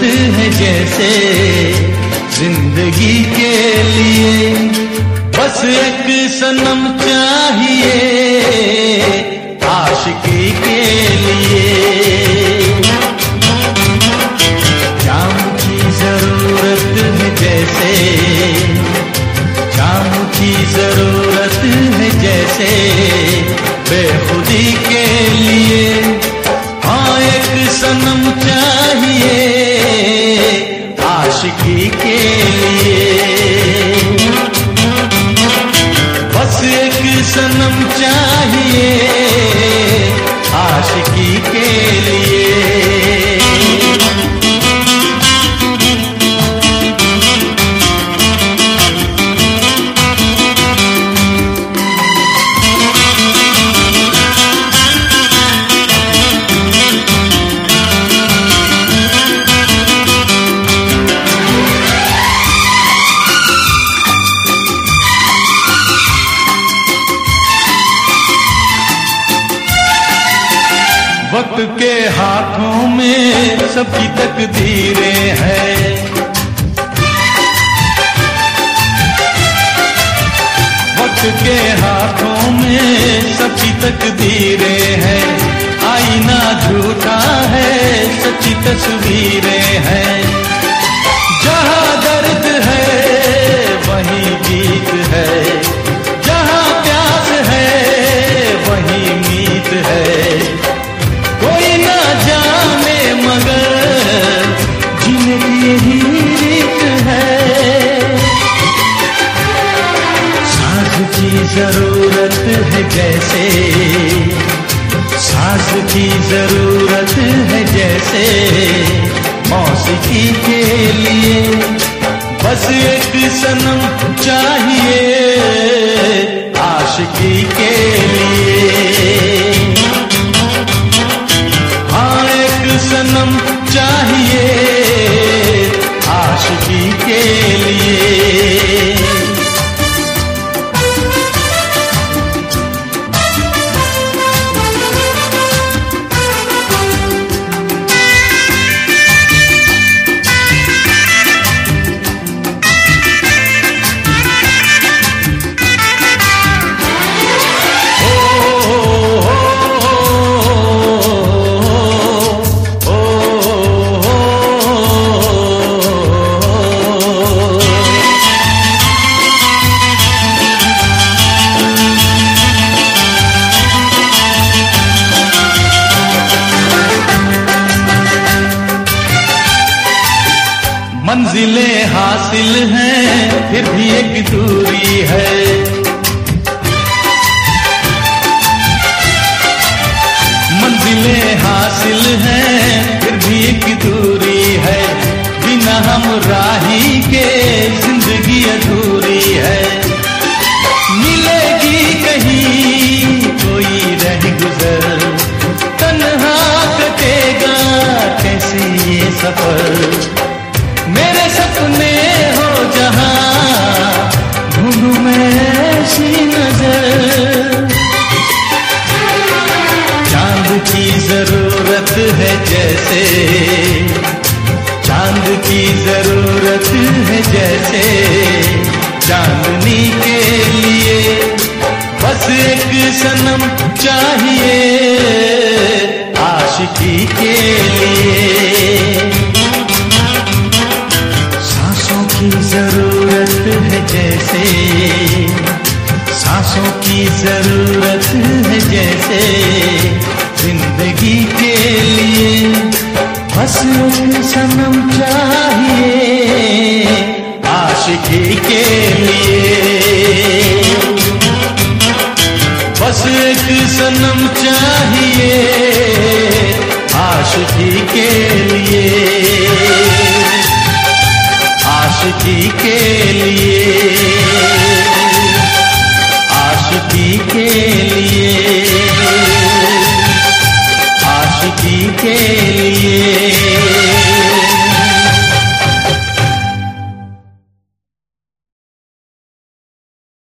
ज़रूरत है जैसे ज़िंदगी के लिए। बस एक सनम चाहिए आशिकी के लिए। जाम की ज़रूरत है जैसे जाम की ज़रूरत है जैसे। वक्त के हाथों में सबकी तकदीरें हैं। वक्त के हाथों में सबकी तकदीरें हैं। आईना झूठा है सच्ची तस्वीरें हैं। जहाँ दर्द है की ज़रूरत है जैसे मौसीकी के लिए। बस एक सनम चाहिए आशिकी के मंजिलें हासिल हैं, फिर भी एक दूरी है। मंजिलें हासिल हैं, फिर भी एक दूरी है। बिना हम राही के ज़िंदगी अधूरी है। मिलेगी कहीं कोई रह गुजर, तन्हा कटेगा कैसे ये सफ़र? मेरे सपने हो जहाँ ढूंढू मैं ऐसी नज़र। चाँद की ज़रूरत है जैसे, चाँद की ज़रूरत है जैसे, चांदनी के लिए बस एक सनम चाहिए, आशिकी के लिए। ज़रूरत है जैसे। सांसों की ज़रूरत है जैसे। ज़िंदगी के लिए बस सनम चाहिए। आशिकी के लिए बस एक सनम चाहिए। आशिकी के लिए आशिकी के लिए आशिकी के लिए।